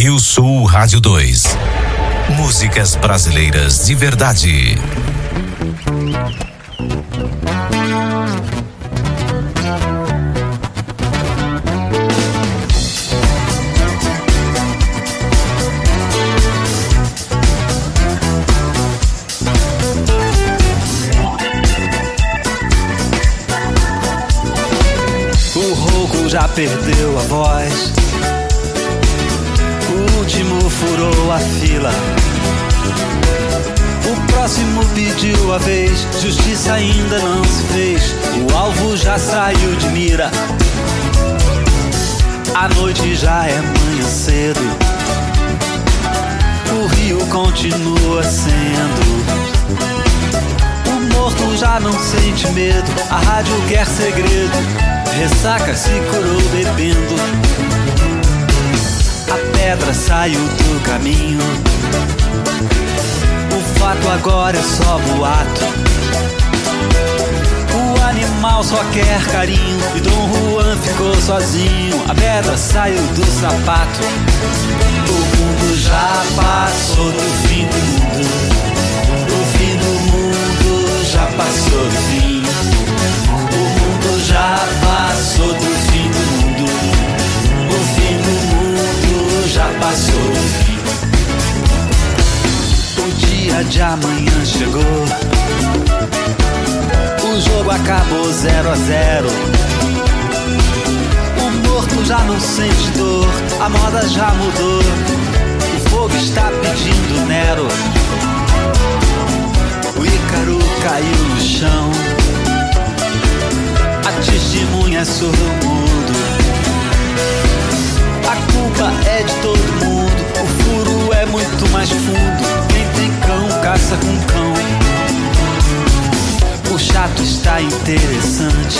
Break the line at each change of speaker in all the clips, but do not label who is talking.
Rio Sul Rádio 2. Músicas brasileiras de verdade.
O rouco já perdeu Justiça ainda não se fez. O alvo já saiu de mira. A noite já é manhã cedo. O rio continua sendo. O morto já não sente medo. A rádio quer segredo. Ressaca se curou bebendo. A pedra saiu do caminho. O fato agora é só boato. Animal só quer carinho. E Dom Juan ficou sozinho. A pedra saiu do sapato. O mundo já passou do fim do mundo. O fim do mundo já passou do fim. O mundo já passou do fim do mundo. O fim do mundo já passou do fim. O dia de amanhã chegou. O jogo acabou 0 a 0. O morto já não sente dor. A moda já mudou. O fogo está pedindo Nero. O Ícaro caiu no chão. A testemunha surdo mudo. A culpa é de todo mundo. O furo é muito mais fundo. Quem tem cão caça com cão. O chato está interessante.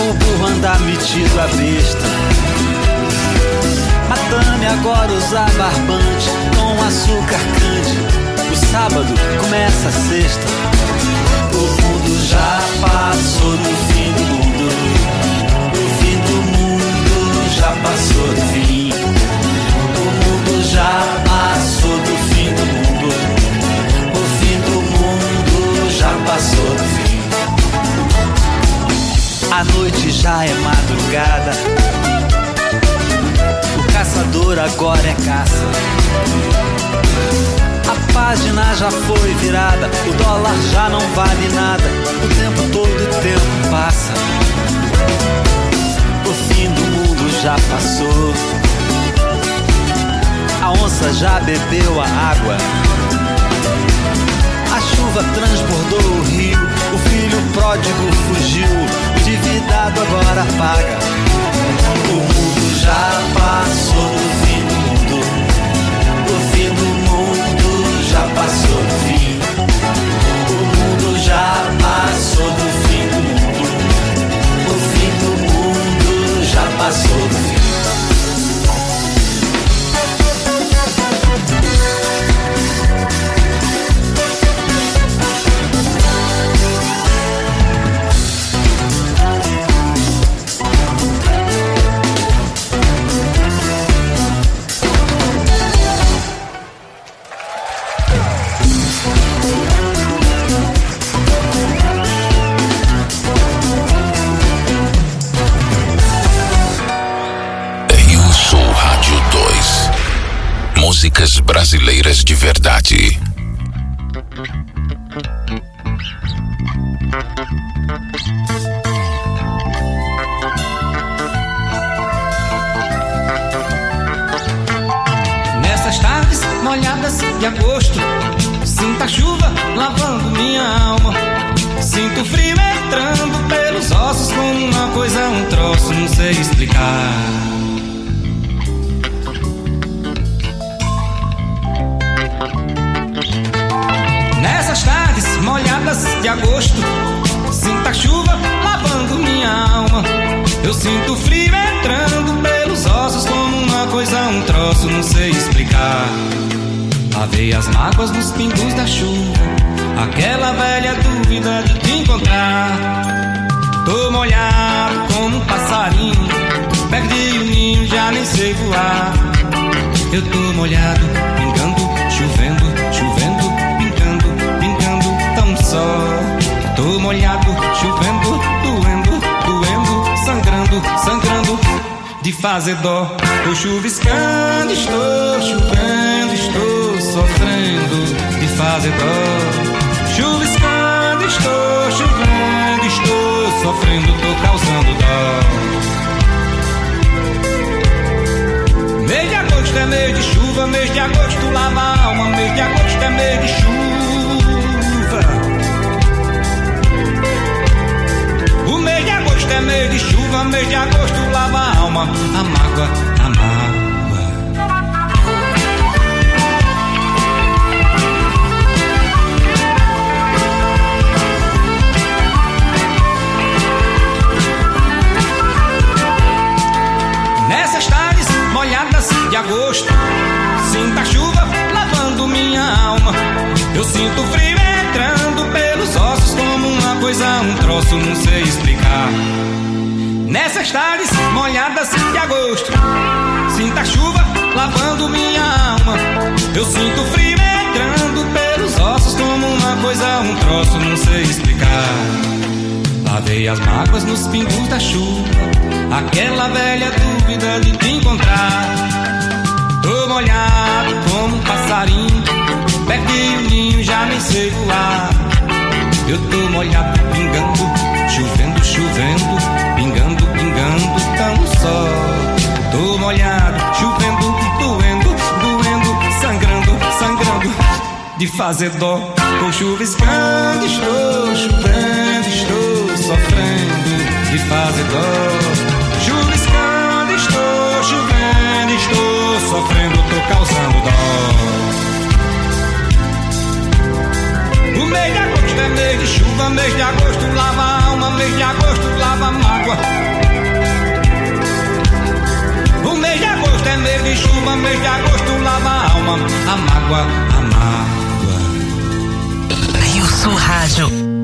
O burro anda metido a besta. Madame agora usa barbante com açúcar cande. O sábado começa a sexta. O mundo já passou do fim do mundo. O fim do mundo já passou do fim. O mundo já passou do fim do mundo. Passou do fim. A noite já é madrugada. O caçador agora é caça. A página já foi virada, o dólar já não vale nada. O tempo todo o tempo passa. O fim do mundo já passou. A onça já bebeu a água. Chuva transbordou o rio. O filho pródigo fugiu. O endividado agora paga. O mundo já passou do fim do mundo. O fim do mundo já passou do fim. O mundo já passou do fim do mundo. O fim do mundo já passou do fim.
Fazer. Tô chuviscando, estou chovendo, estou sofrendo, de fazer dó. Chuviscando, estou chovendo, estou sofrendo, tô causando dó. Mês de agosto é mês de chuva, mês de agosto lava a alma, mês de agosto é mês de chuva. É mês de chuva, mês de agosto lava a alma, a mágoa, a mágoa. Nessas tardes molhadas de agosto, sinto a chuva lavando minha alma. Eu sinto frio entrando pelos ossos uma coisa, um troço, não sei explicar. Nessas tardes molhadas de agosto, sinto a chuva lavando minha alma. Eu sinto frio entrando pelos ossos como uma coisa, um troço, não sei explicar. Lavei as mágoas nos pingos da chuva, aquela velha dúvida de te encontrar. Tô molhado como um passarinho, perdi o ninho, já nem sei voar. Eu tô molhado, pingando, chovendo, chovendo, pingando, pingando, tão só. Tô molhado, chovendo, doendo, doendo, sangrando, sangrando, de fazer dó. Tô chuviscando, estou chovendo, estou sofrendo, de fazer dó. Chuviscando, estou chovendo, estou sofrendo, tô causando dó. O mês chuva, mês de agosto lava a alma, mês de agosto lava a mágoa. O mês de agosto é mês de chuva, mês de agosto lava a alma, a mágoa, a mágoa.
Rádio.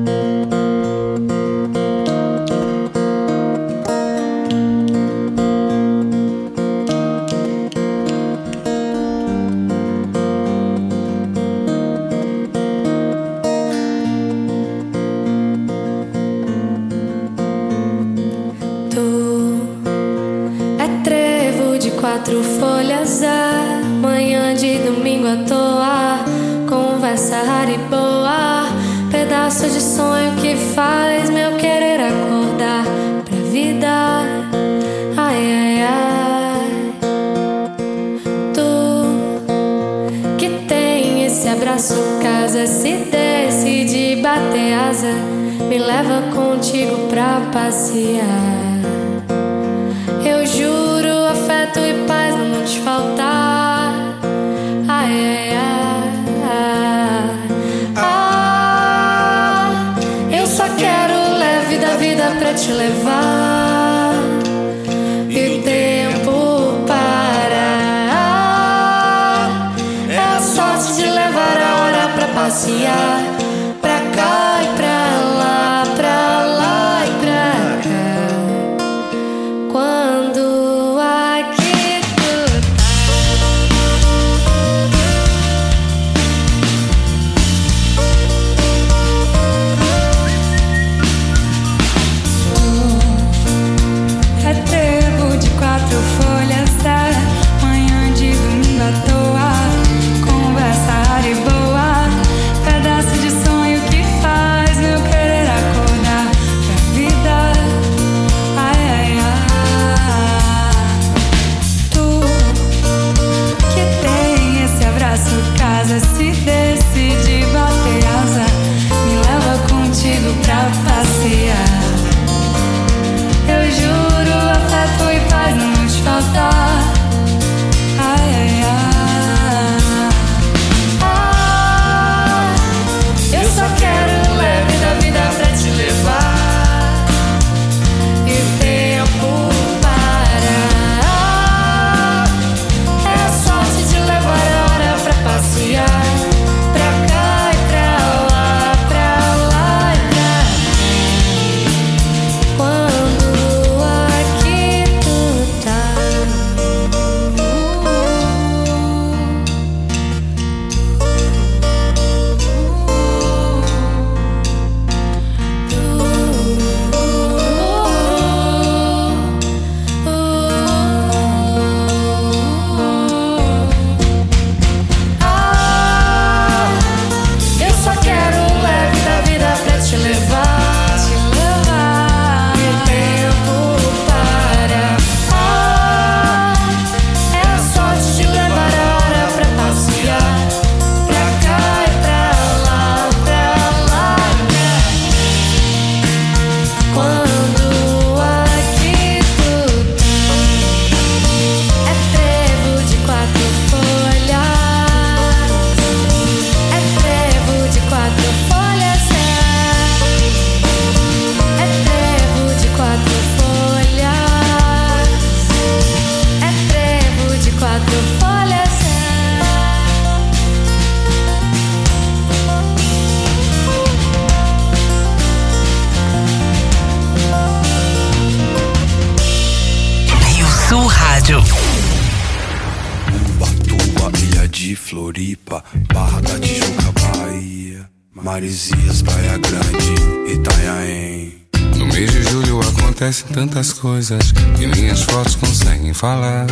Marizias, Praia Grande, Itanhaém.
No mês de julho acontecem tantas coisas que nem as fotos conseguem falar.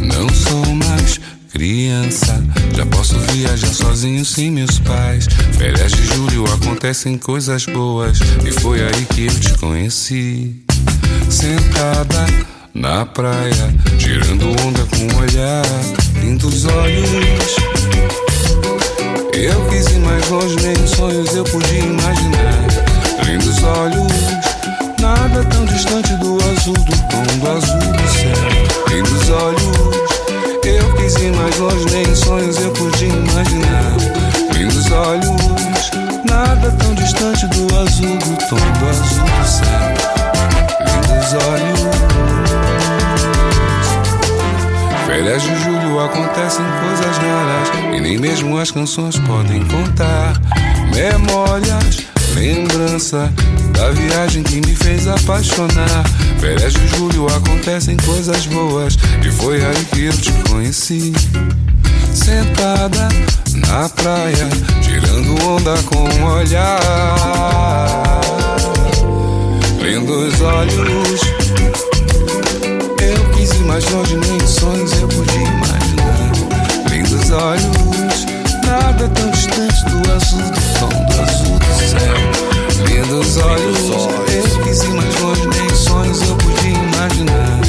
Não sou mais criança, já posso viajar sozinho sem meus pais. Férias de julho acontecem coisas boas e foi aí que eu te conheci. Sentada na praia, tirando onda com um olhar, lindos olhos. Eu quis ir mais longe, nem sonhos eu podia imaginar. Lindos olhos, nada tão distante do azul do tom do azul do céu. Lindos olhos, eu quis ir mais longe, nem sonhos eu podia imaginar. Lindos olhos, nada tão distante do azul do tom do azul do céu. Lindos olhos. Férias de julho acontecem coisas raras e nem mesmo as canções podem contar. Memórias, lembrança da viagem que me fez apaixonar. Férias de julho acontecem coisas boas e foi aí que eu te conheci. Sentada na praia, tirando onda com um olhar. Lindos olhos mais longe, nem sonhos eu podia imaginar. Lindos olhos, nada tão distante do azul do tom do azul do céu. Lindos olhos, eu quis ir mais longe, nem sonhos eu podia imaginar.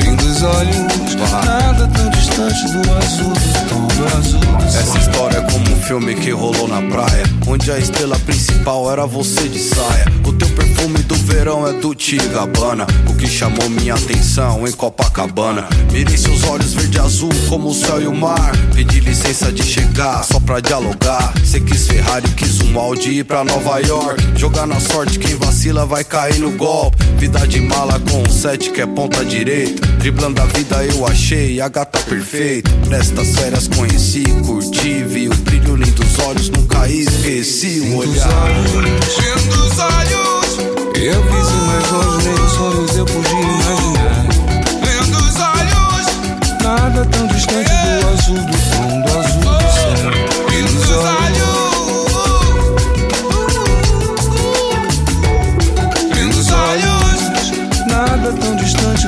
Lindos olhos, nada tão distante do azul do tom do azul.
Essa história é como um filme que rolou na praia, onde a estrela principal era você de saia. O teu perfume do verão é do Gabbana, o que chamou minha atenção em Copacabana. Mirei seus olhos verde azul como o céu e o mar. Pedi licença de chegar só pra dialogar. Cê quis Ferrari, quis um Audi ir pra Nova York. Jogar na sorte, quem vacila vai cair no golpe. Vida de mala com um sete que é ponta direita. Driblando a vida eu achei a gata perfeita. Nestas férias conheci, curti, vi o brilho lindo dos olhos, nunca esqueci o olhar.
Lindos olhos, eu quis ir mais longe, nem os sonhos eu podia imaginar. Lindos olhos, nada tão distante do azul do tom do azul do céu. Lindos olhos, tão distante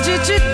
Pirraça de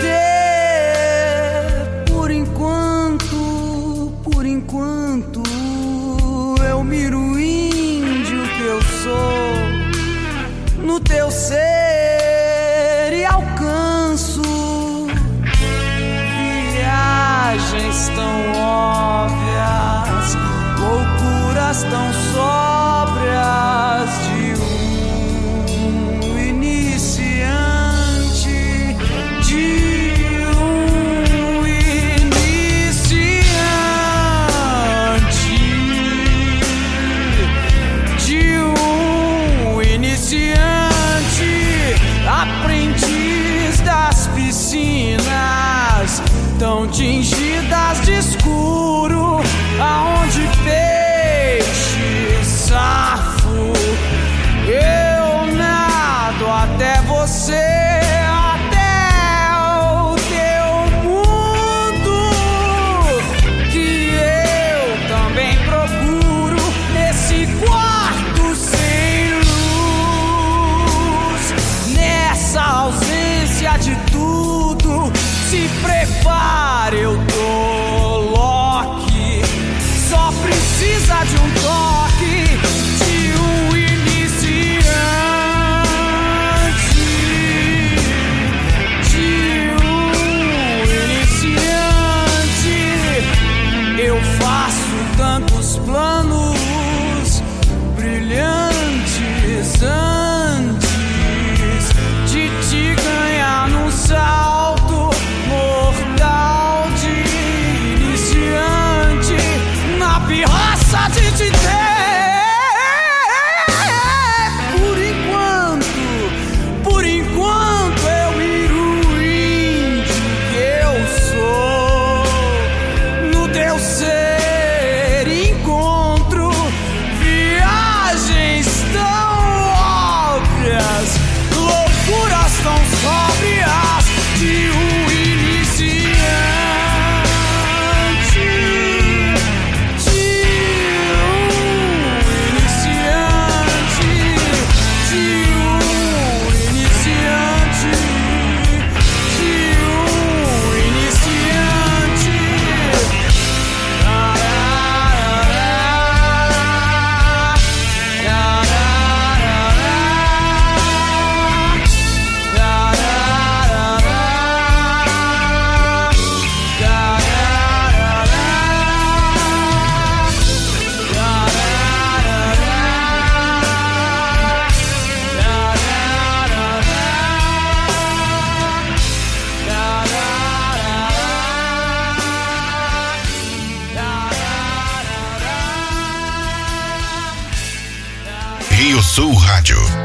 радио.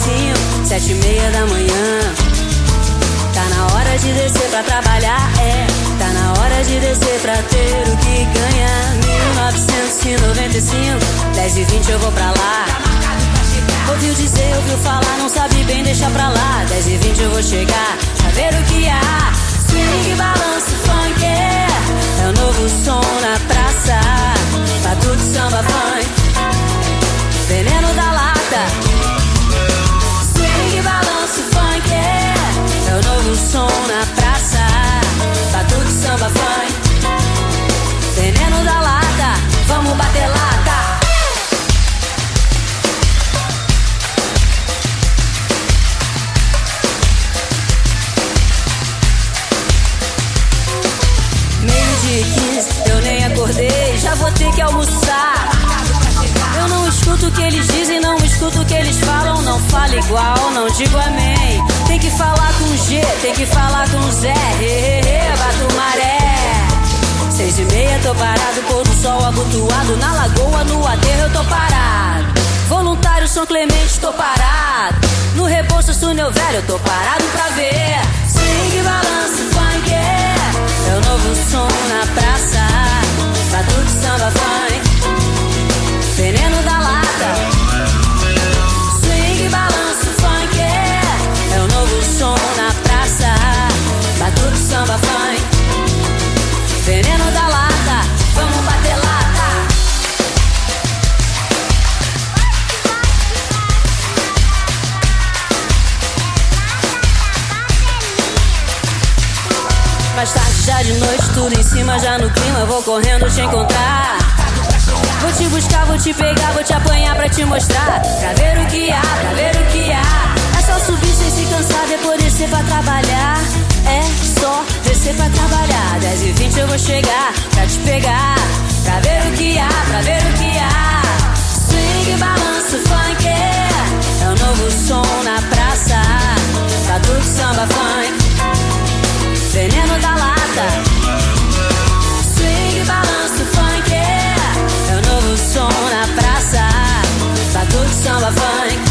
1995, sete e meia da manhã. Tá na hora de descer pra trabalhar, é. Tá na hora de descer pra ter o que ganha. 1995, 10 e 20 eu vou pra lá. Ouviu dizer, ouviu falar, não sabe bem, deixa pra lá. 10 e 20 eu vou chegar, pra ver o que há. Swing, balanço, funk, é, é o novo som na praça. Tá tudo samba, funk, veneno da lata. O som na praça. Tá tudo samba, funk, veneno da lata. Vamos bater lata. Meio de 15, eu nem acordei, já vou ter que almoçar. Eu não escuto o que eles dizem, não escuto o que eles falam, não falo igual, não digo amém. Tem que falar com G, tem que falar com Zé, bato maré. Seis e meia tô parado, pôr do sol abotoado, na lagoa, no aterro eu tô parado. Voluntário São Clemente, tô parado. No Rebouças, túnel velho, eu tô parado pra ver. Swing, balanço, funk, é é o novo som na praça. Tá tudo samba, funk, veneno da lata. O som na praça. Tá tudo samba, funk, veneno da lata. Vamos bater lata. Mais tarde, já de noite, tudo em cima, já no clima, vou correndo te encontrar. Vou te buscar, vou te pegar, vou te apanhar pra te mostrar. Pra ver o que há, pra ver o que há. É se cansar, depois descer pra trabalhar. É só descer pra trabalhar. 10 e 20 eu vou chegar pra te pegar. Pra ver o que há, pra ver o que há. Swing, balanço, funk. É o novo som na praça. Tá tudo samba, funk. Veneno da lata. Swing, balanço, funk. É o novo som na praça. Tá tudo samba, funk.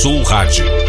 Sul Rádio.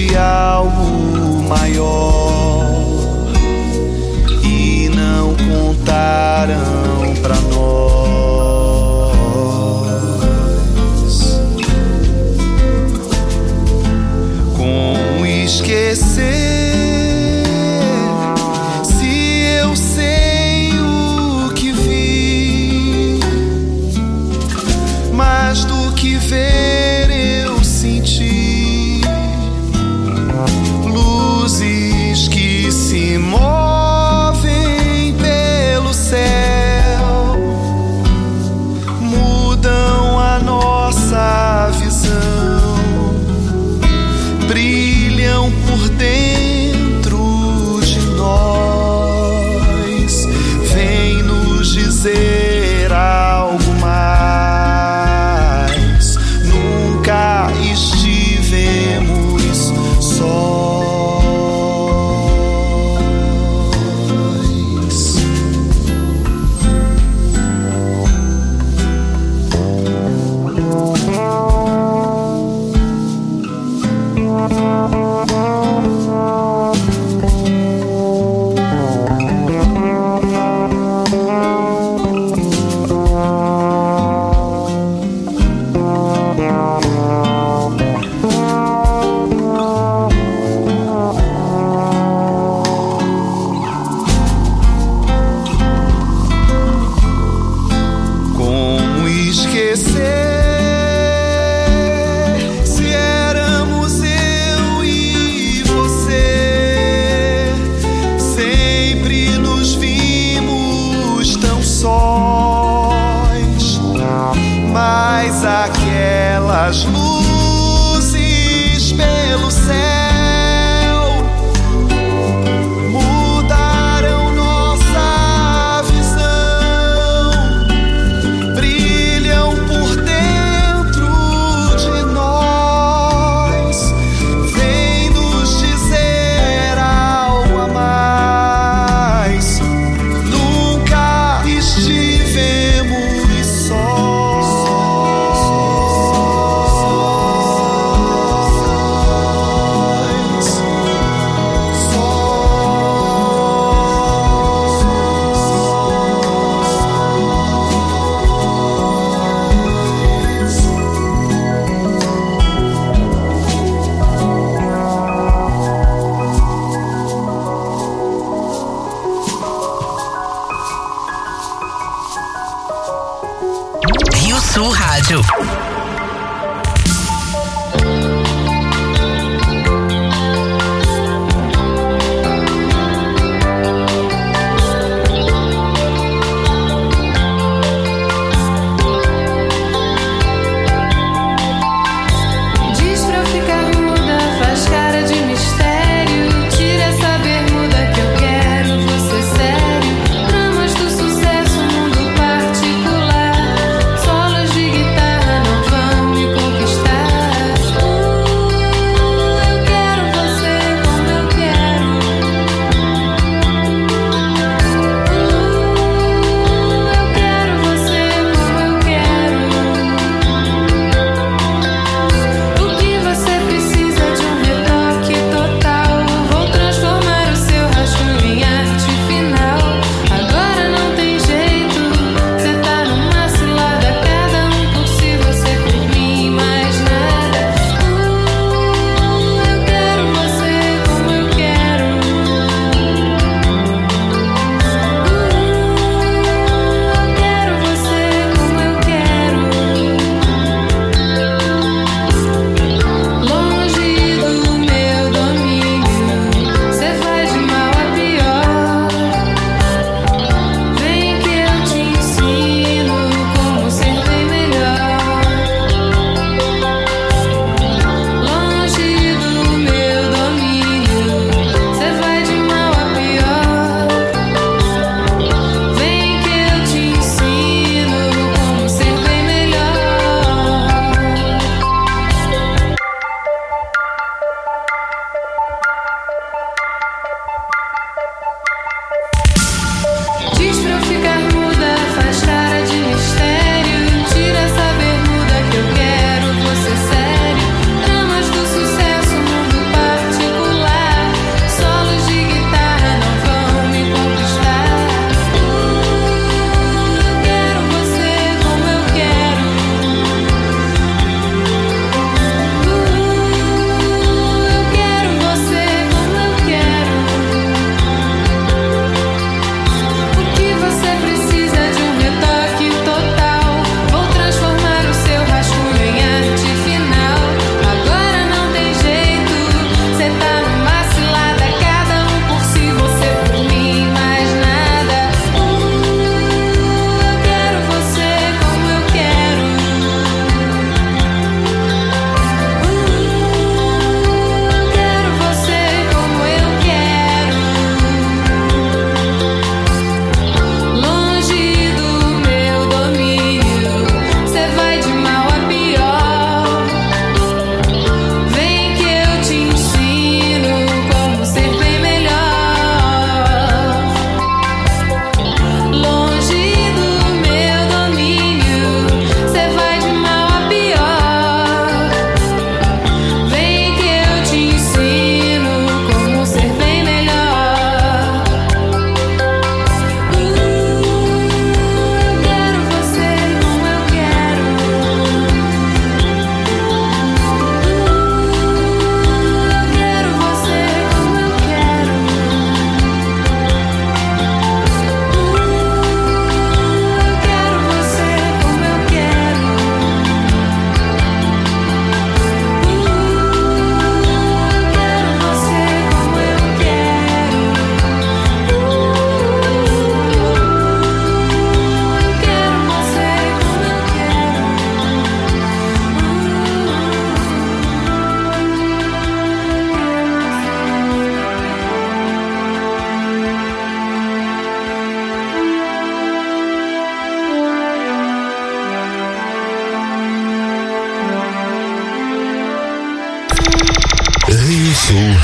Existe algo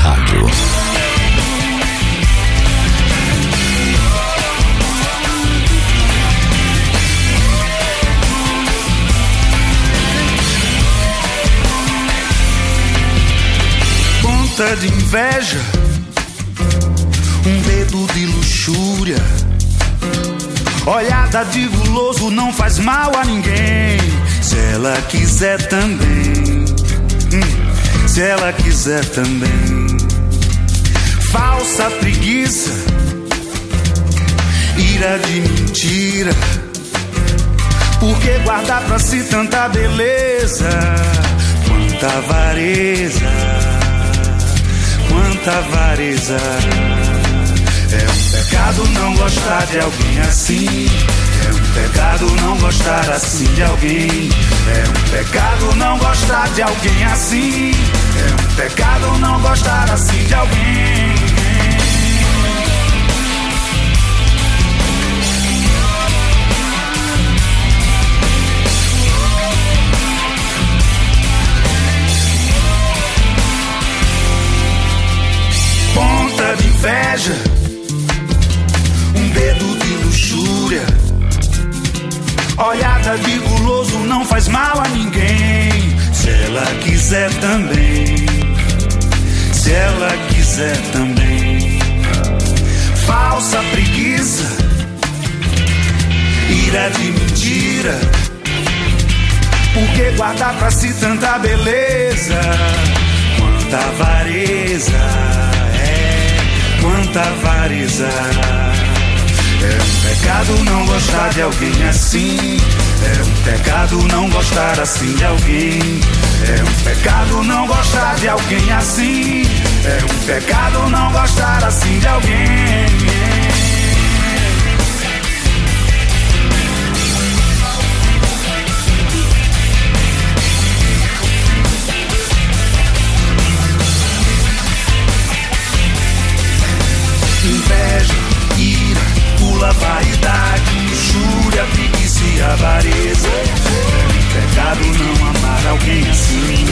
rádio.
Ponta de inveja, um dedo de luxúria. Olhada de guloso não faz mal a ninguém, se
ela
quiser também se
ela
quiser também. Falsa preguiça, ira de mentira. Por que guardar pra si tanta beleza? Quanta avareza, quanta avareza. É um pecado não gostar de alguém assim. É um pecado não gostar assim de alguém. É um pecado não gostar de alguém assim. Pecado não gostar assim de alguém. Ponta de inveja, um dedo de luxúria. Olhada de guloso não faz mal a ninguém. Se ela quiser também, se ela quiser também. Falsa preguiça, ira de mentira. Por que guardar pra si tanta beleza? Quanta avareza, é, quanta avareza. É um pecado não gostar de alguém assim. É um pecado não gostar assim de alguém. É um pecado não gostar de alguém assim. É um pecado não gostar assim de alguém. Inveja, ira, pula vaidade, luxúria, preguiça e avareza. Pecado não amar alguém assim.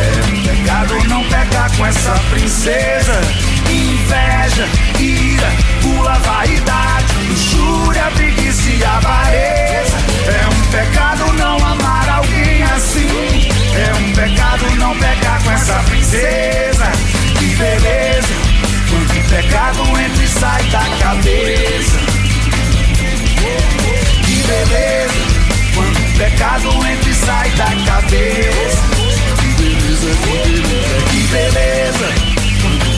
É um pecado não pegar com essa princesa. Inveja, ira, pula vaidade, luxúria, preguiça e avareza. É um pecado não amar alguém assim. É um pecado não pegar com essa princesa. Que beleza. Quanto pecado entra e sai da cabeça. Que beleza. Pecado entra e sai da cabeça. Que beleza, que beleza, que beleza.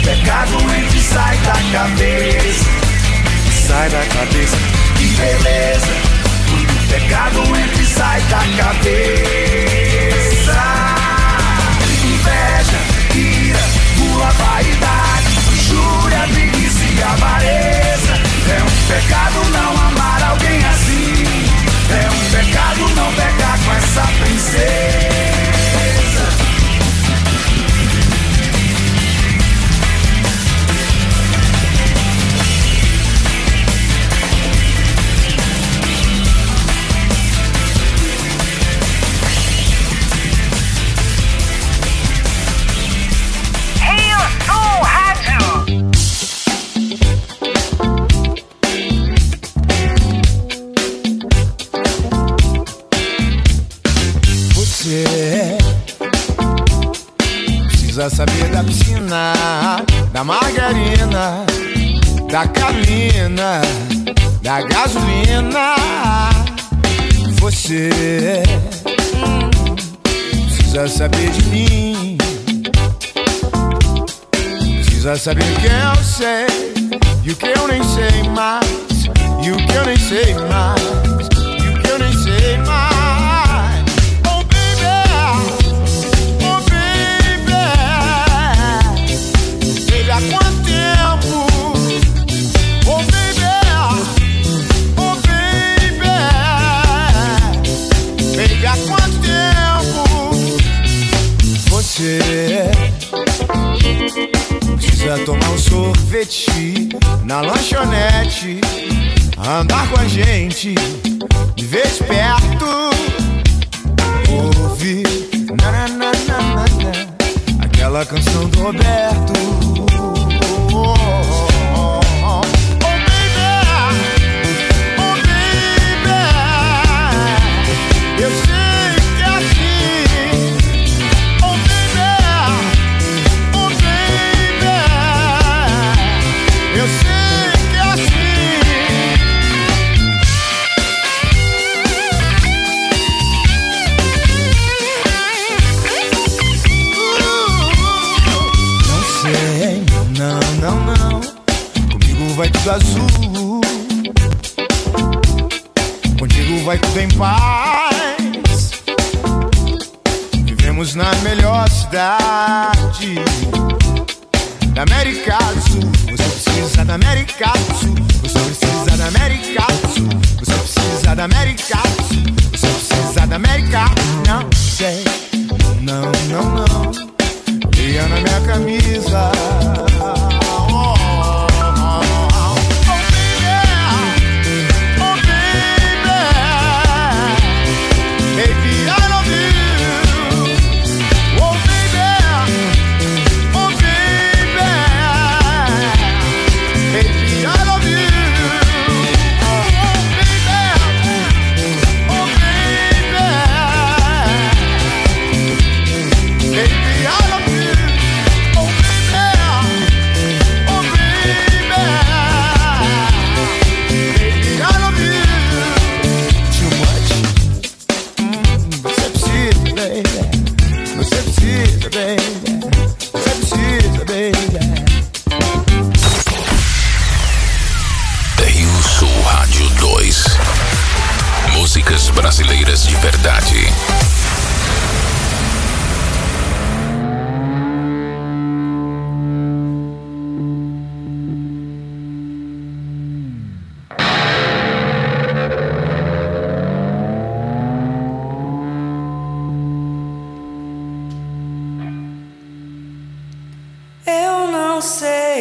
Pecado entra e sai da cabeça. Sai da cabeça. Que beleza. Pecado entra e sai da cabeça. Inveja, ira, pula vaidade luxúria, preguiça e avareza. É um pecado não pecado não pegar com essa princesa.
Saber o que eu sei e o que eu nem sei mais.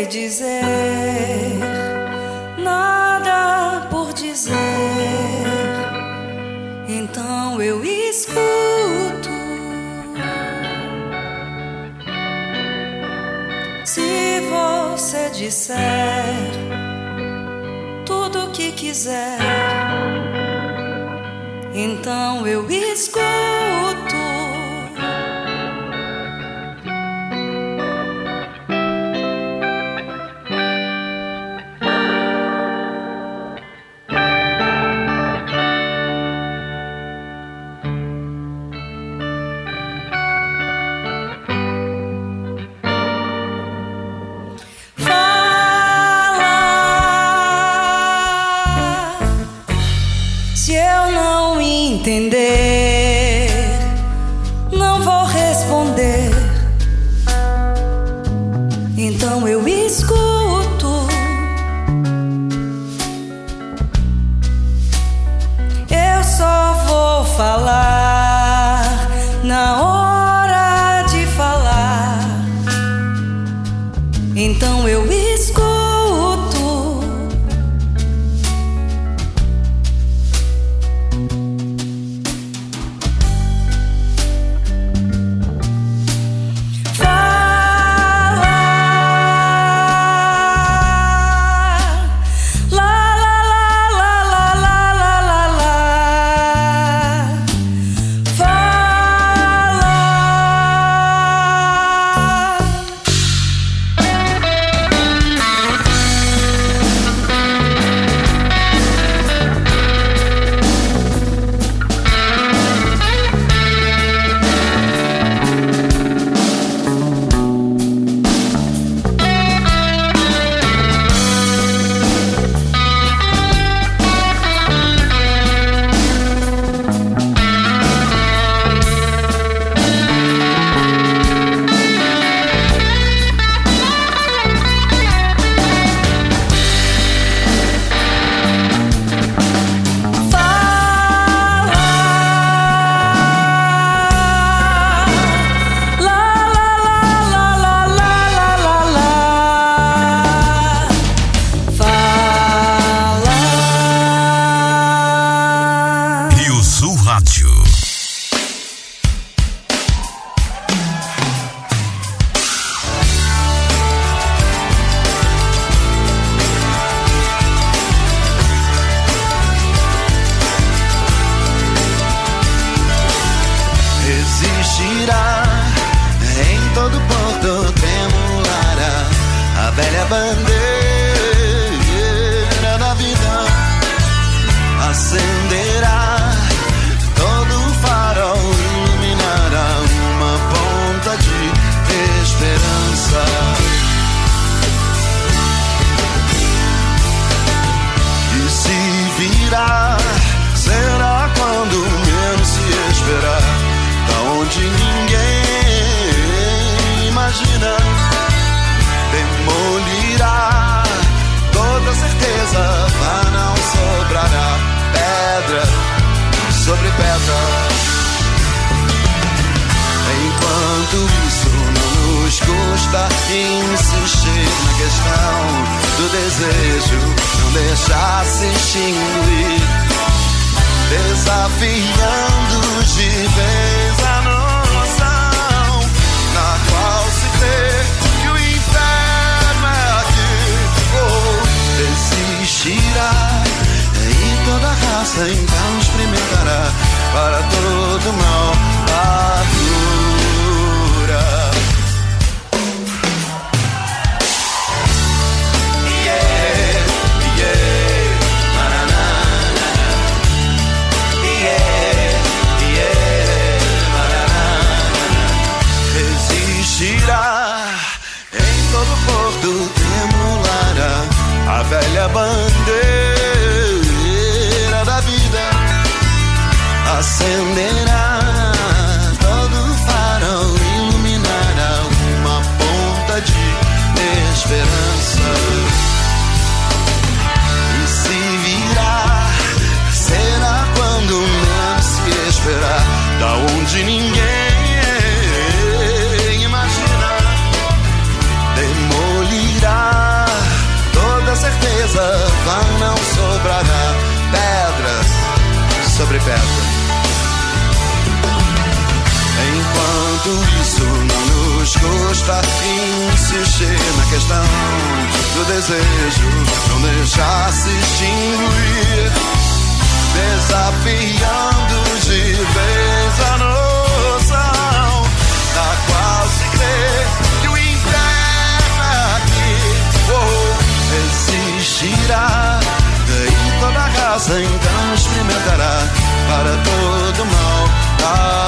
dizer, nada por dizer. Então eu escuto. Se você disser tudo o que quiser, então eu escuto. custa insistir na questão do desejo, não deixar se extinguir, desafiando de vez a noção da qual se crê que o inferno é aqui oh, existirá. Daí toda a casa então experimentará para todo mal.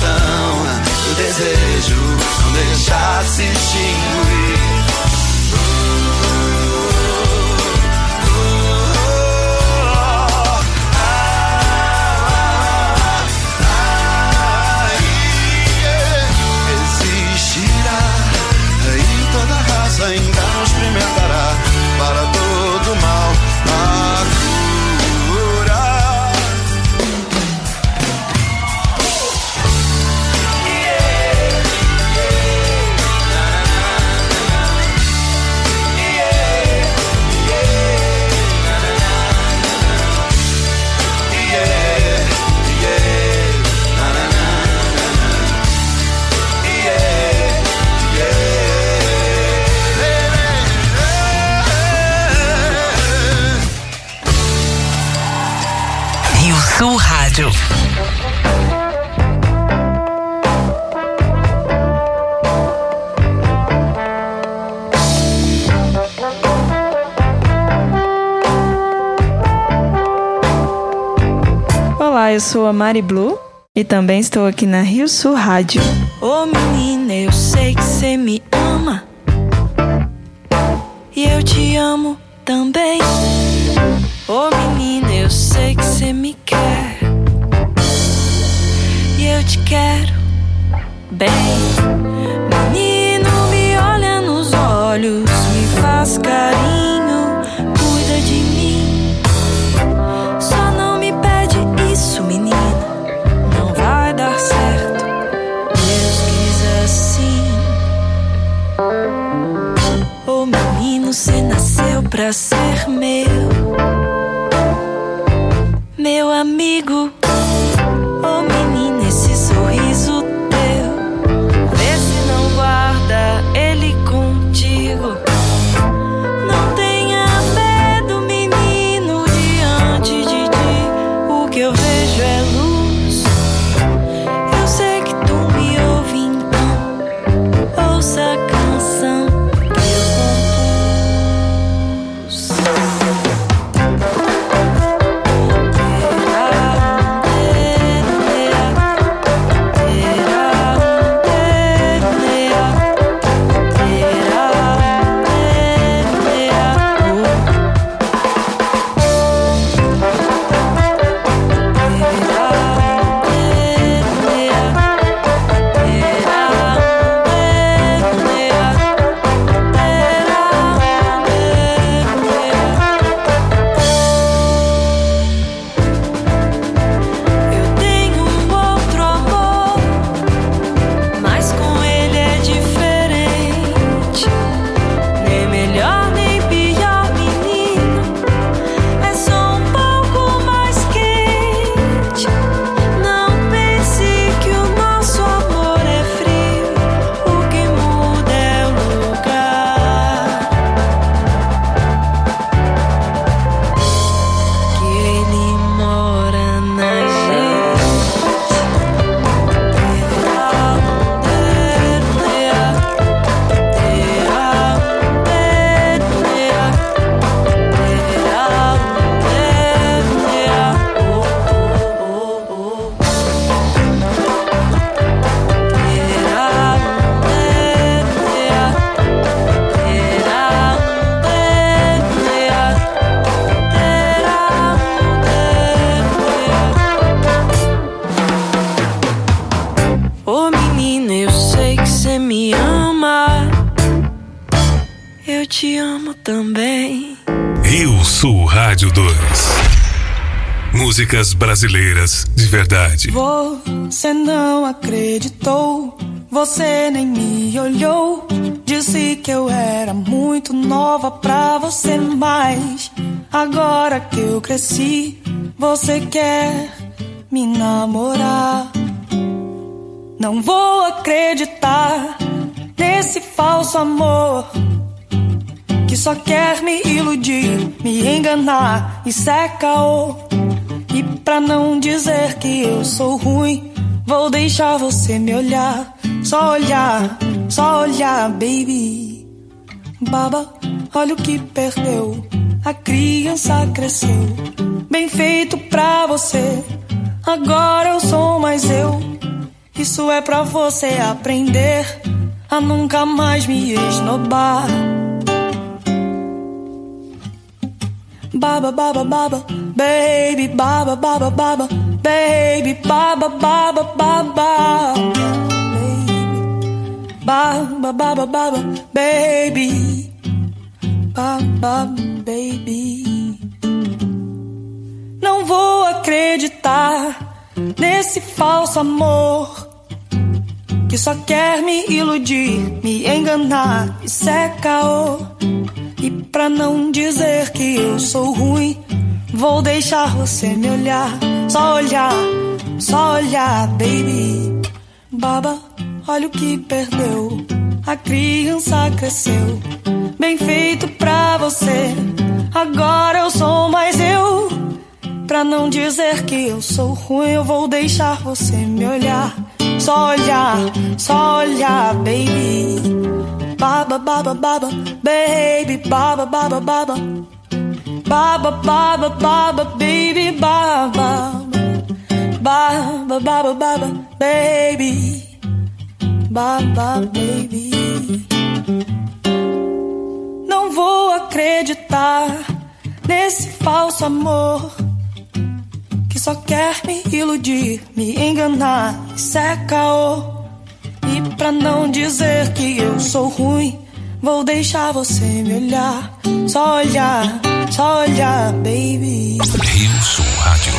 coração. O desejo não
deixasse te
engolir. Eu sou a Mari Blue e também estou aqui na Rio Sul Rádio.
Ô oh, menina, eu sei que você me ama e eu te amo também. Ô oh, menina, eu sei que você me quer e eu te quero bem. pra ser meu, meu amigo.
Rádio 2. Músicas brasileiras de verdade.
Você não acreditou, você nem me olhou. Disse que eu era muito nova pra você, mas agora que eu cresci, você quer me namorar. Não vou acreditar nesse falso amor só quer me iludir, me enganar e seca o. E pra não dizer que eu sou ruim, vou deixar você me olhar, só olhar, só olhar, baby. Baba, olha o que perdeu. A criança cresceu, bem feito pra você. Agora eu sou mais eu. Isso é pra você aprender a nunca mais me esnobar. Baba, baba, baba, baby, baba, baba, baba, baby, baba, baba, baba. Baba, baba, baba, baby, baba, baby. Não vou acreditar nesse falso amor que só quer me iludir, me enganar e seca o. E pra não dizer que eu sou ruim, vou deixar você me olhar, só olhar, só olhar, baby. Baba, olha o que perdeu. A criança cresceu, bem feito pra você. Agora eu sou mais eu. Pra não dizer que eu sou ruim, eu vou deixar você me olhar. Só olhar, só olhar, baby. Baba, baba, baba, baby, baba, baba, baba. Baba, baba, baba, baby, baba. Baba, baba, baba, baby. Baba, baby. Não vou acreditar nesse falso amor que só quer me iludir, me enganar seca o. Pra não dizer que eu sou ruim, vou deixar você me olhar, só olhar, só olhar, baby.
Rio Sul Rádio.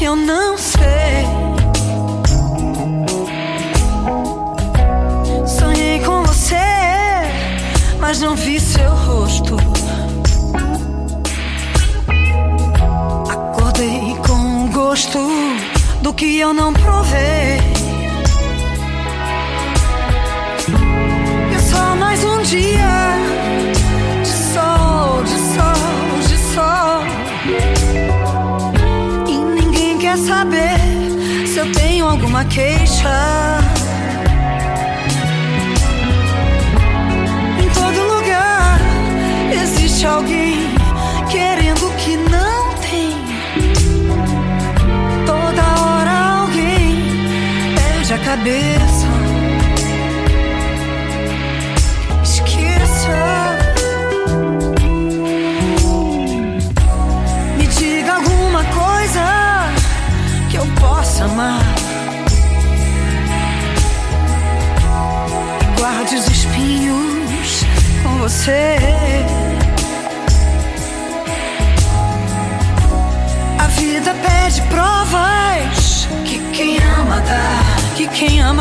Que eu não sei. Sonhei com você, mas não vi seu rosto. Acordei com o gosto do que eu não provei. É só mais um dia alguma queixa. Em todo lugar existe alguém querendo que não tem. Toda hora alguém perde a cabeça.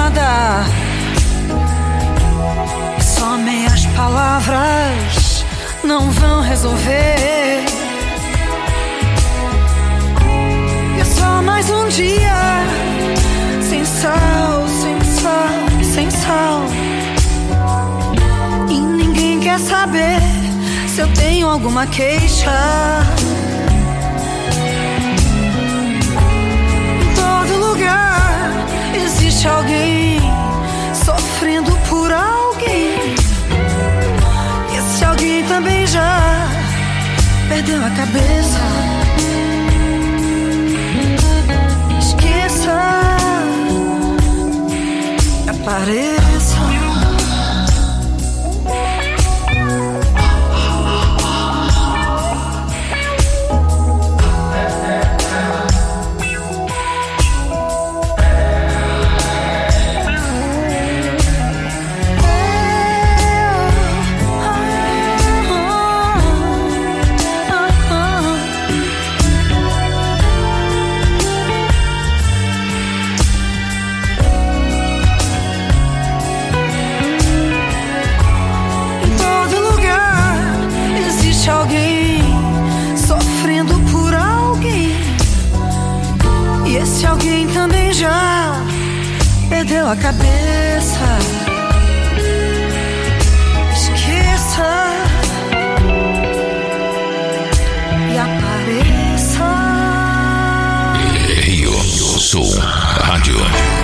Dá. Só meias palavras não vão resolver. É só mais um dia sem sal, sem sal, sem sal. E ninguém quer saber se eu tenho alguma queixa.
existe alguém sofrendo por alguém. Esse alguém também já perdeu a cabeça. Esqueça a parede. Perdeu a cabeça. Esqueça e
apareça.
Rio Sul Rádio.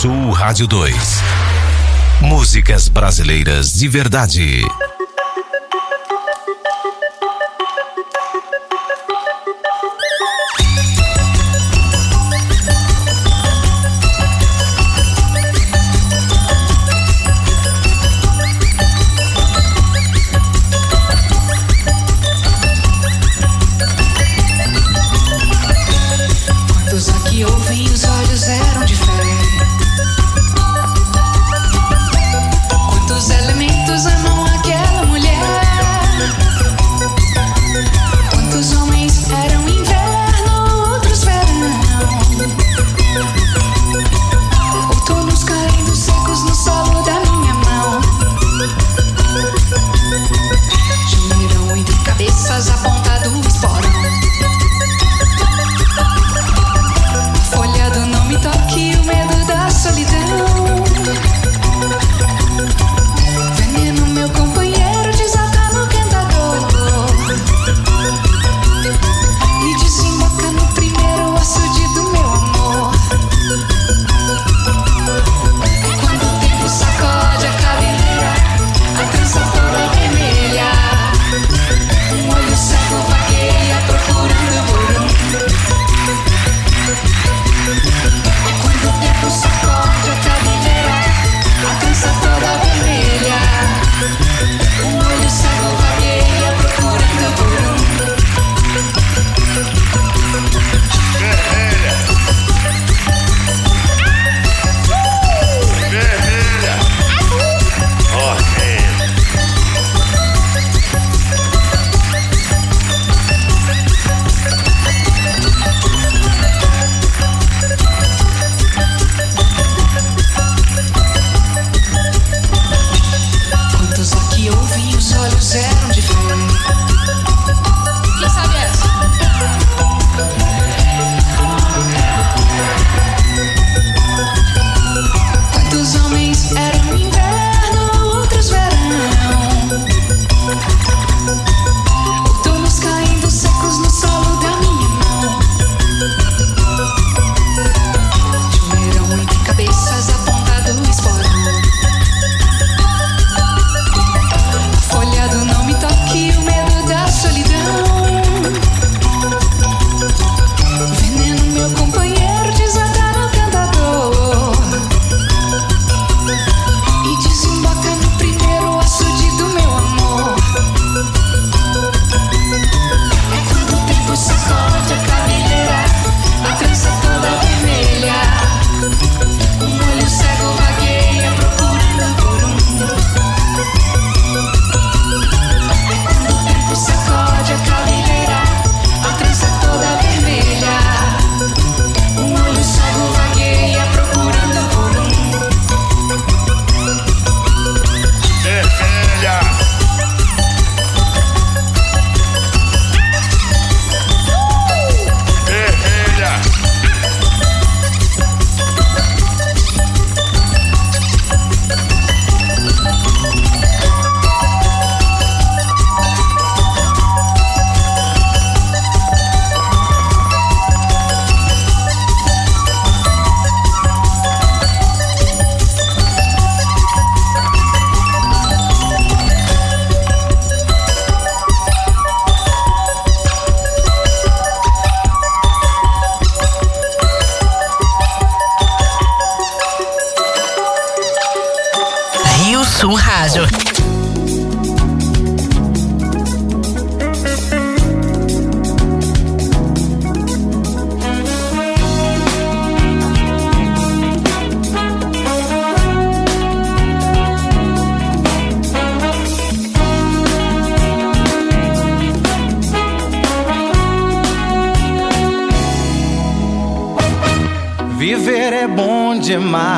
Sul Rádio
2. Músicas brasileiras de
verdade. Demais.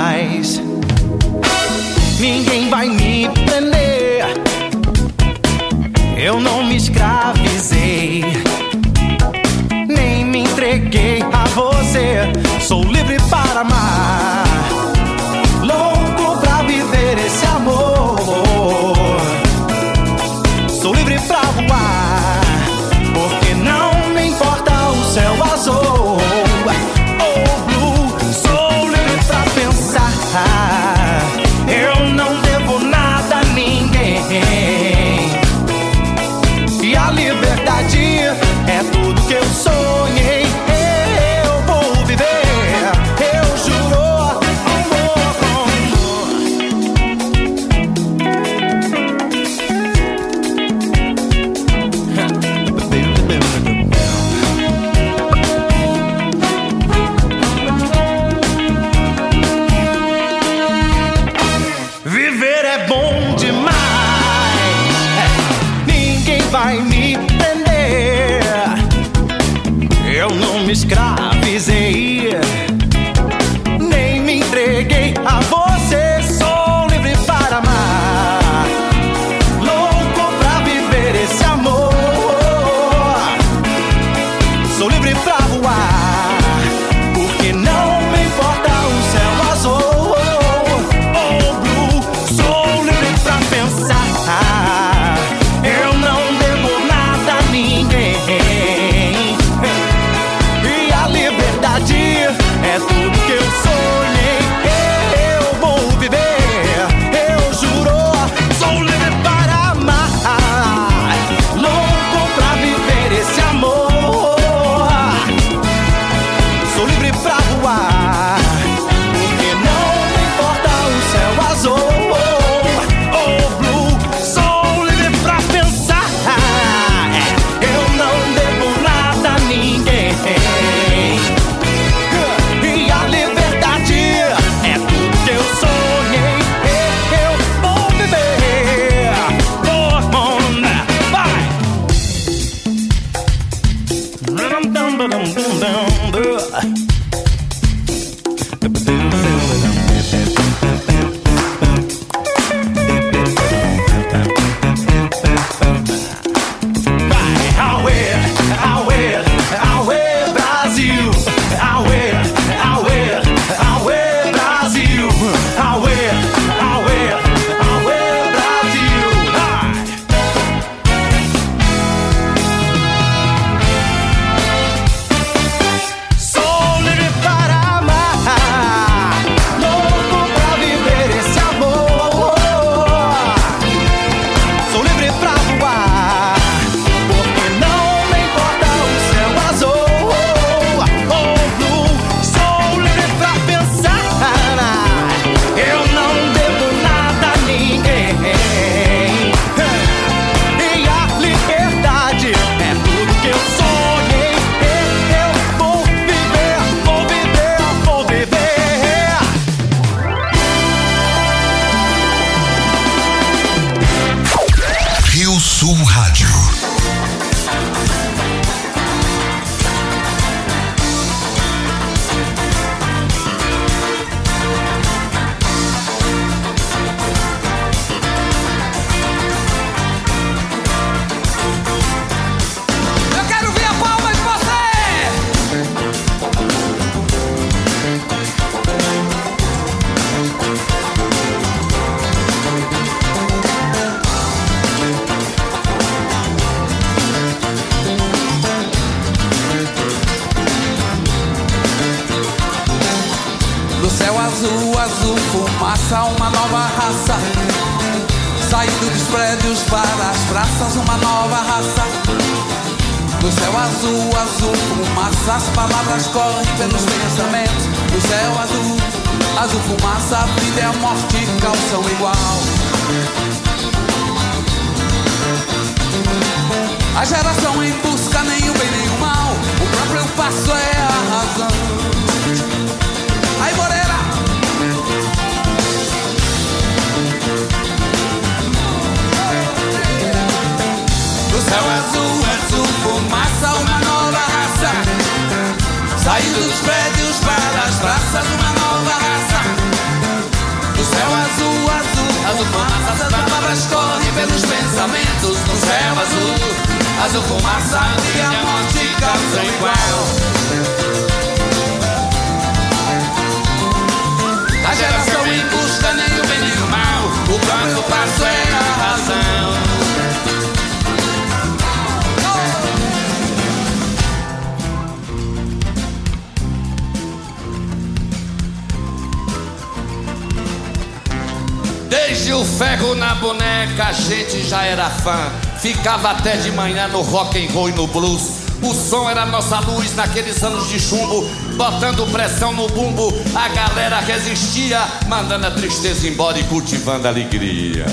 Ficava até de manhã no rock and roll e no blues. O som era nossa luz naqueles anos de chumbo, botando pressão no bumbo. A galera resistia, mandando a tristeza embora e cultivando a alegria.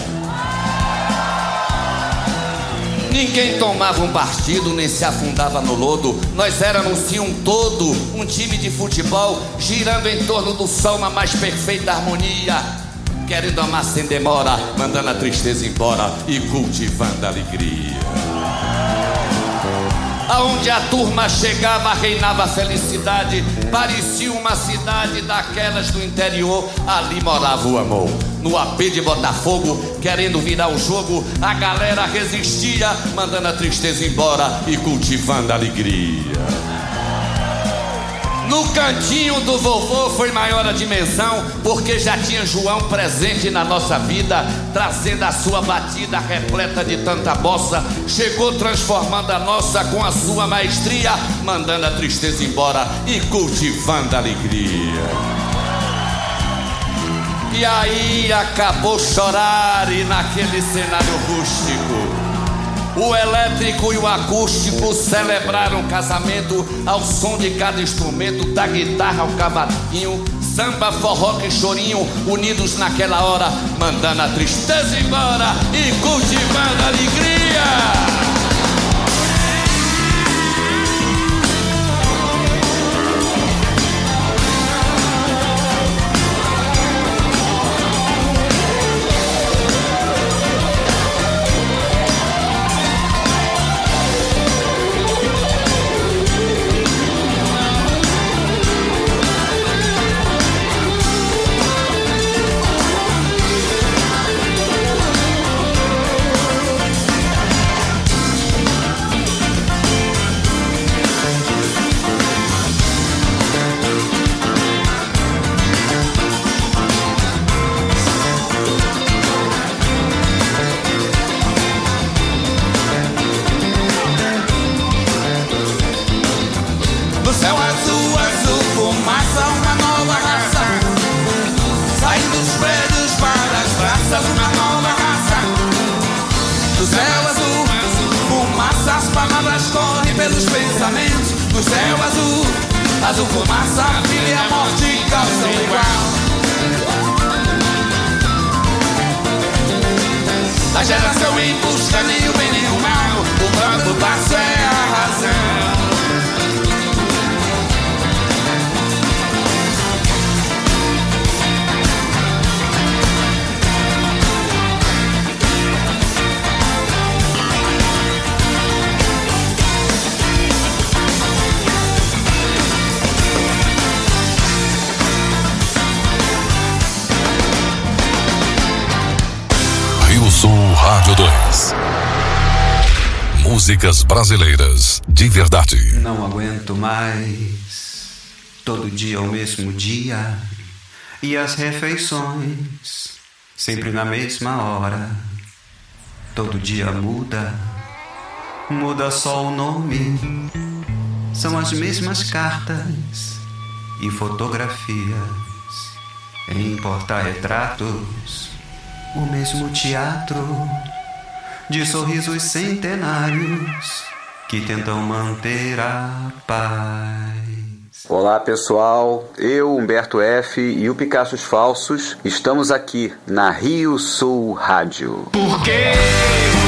Ninguém tomava um partido nem se afundava no lodo. Nós éramos sim um todo, um time de futebol girando em torno do sol na mais perfeita harmonia. Querendo amar sem demora, mandando a tristeza embora e cultivando a alegria. Aonde a turma chegava, reinava a felicidade. Parecia uma cidade daquelas do interior. Ali morava o amor. No AP de Botafogo, querendo virar o jogo, a galera resistia, mandando a tristeza embora e cultivando a alegria. No cantinho do vovô foi maior a dimensão, porque já tinha João presente na nossa vida, trazendo a sua batida repleta de tanta bossa. Chegou transformando a nossa com a sua maestria, mandando a tristeza embora e cultivando a alegria. E aí acabou chorar e naquele cenário rústico. O elétrico e o acústico celebraram o casamento ao som de cada instrumento, da guitarra ao cavaquinho, samba, forró e chorinho, unidos naquela hora, mandando a tristeza embora e cultivando a alegria.
Músicas brasileiras de verdade.
Não aguento mais. Todo dia o mesmo dia. E as refeições. Sempre na mesma hora. Todo dia muda. Muda só o nome. São as mesmas cartas e fotografias. Em porta-retratos. O mesmo teatro de sorrisos centenários que tentam manter a paz.
Olá pessoal, eu, Humberto F e o Picassos Falsos estamos aqui na Rio Sul Rádio.
Por que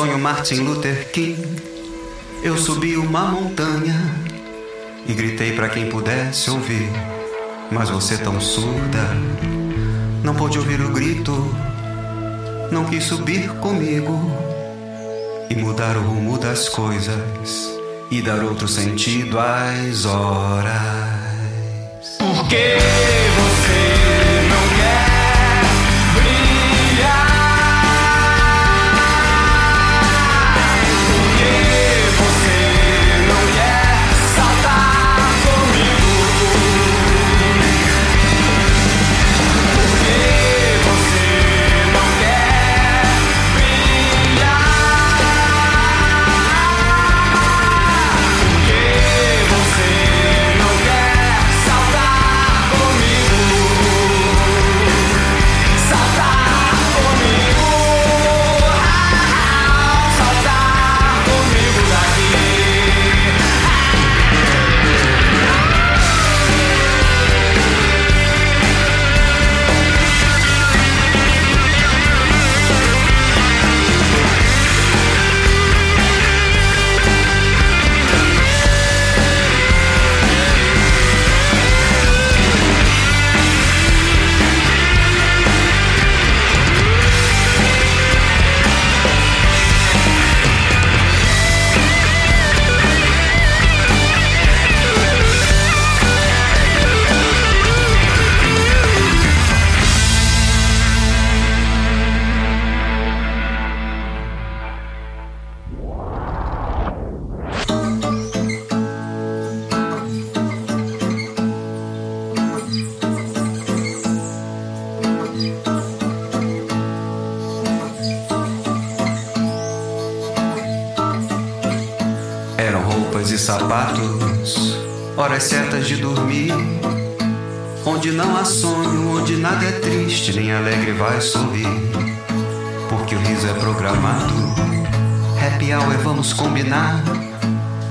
sonho Martin Luther King. Eu subi uma montanha e gritei para quem pudesse ouvir, mas você tão surda, não pôde ouvir o grito, não quis subir comigo e mudar o rumo das coisas e dar outro sentido às horas.
Por que você
vai sorrir. Porque o riso é programado. Happy hour, vamos combinar.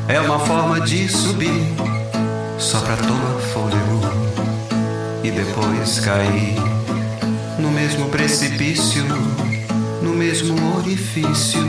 É uma forma de subir, só pra tomar fôlego. E depois cair no mesmo precipício, no mesmo orifício.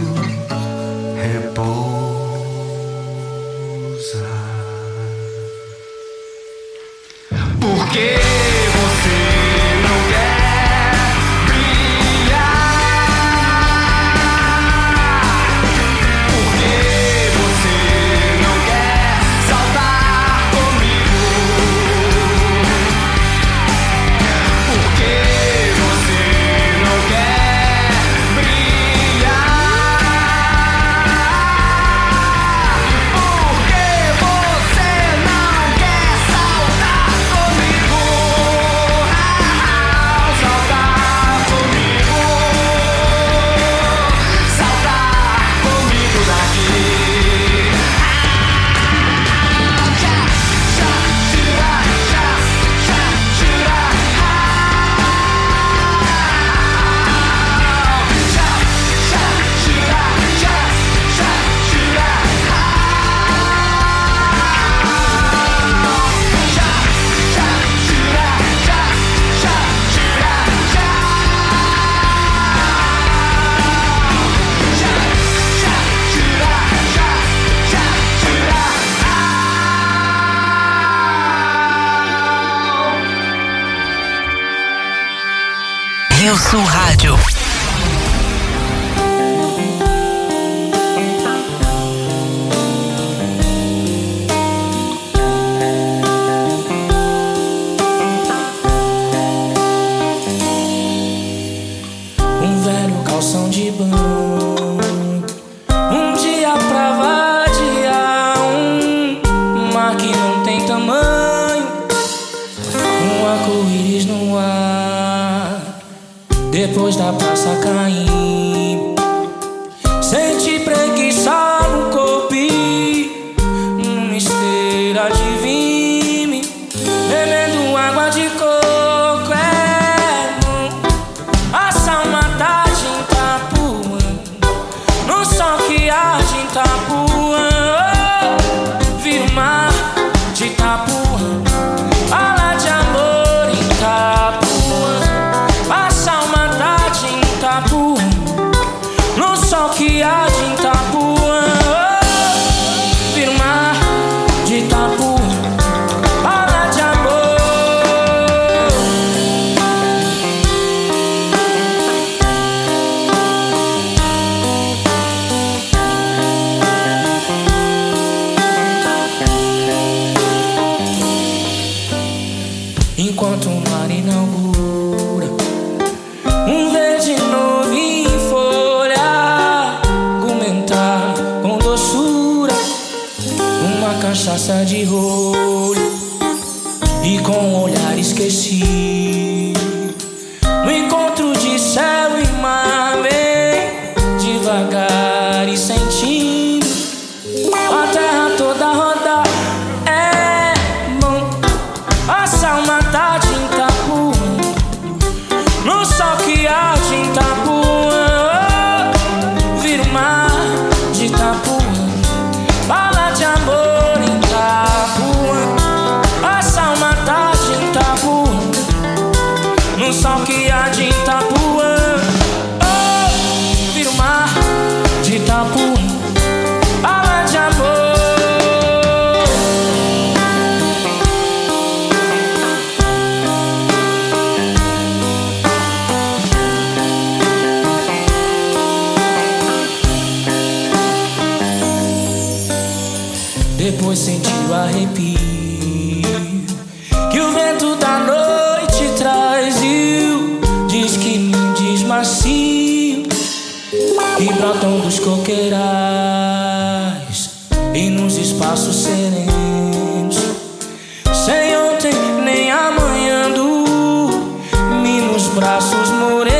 braços morenos.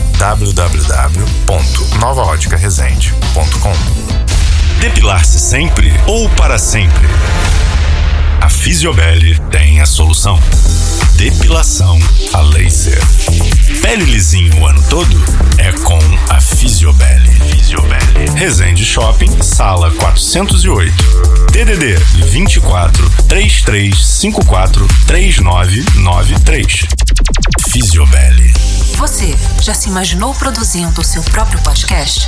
www.novaóticaresende.com
Depilar-se sempre ou para sempre? A Fisiobel tem a solução. Depilação a laser. Pele lisinho o ano todo? É com a Fisiobel. Fisiobel. Resende Shopping, sala 408. DDD 24 3354 3993. Fisiobel.
Você já se imaginou produzindo o seu próprio podcast?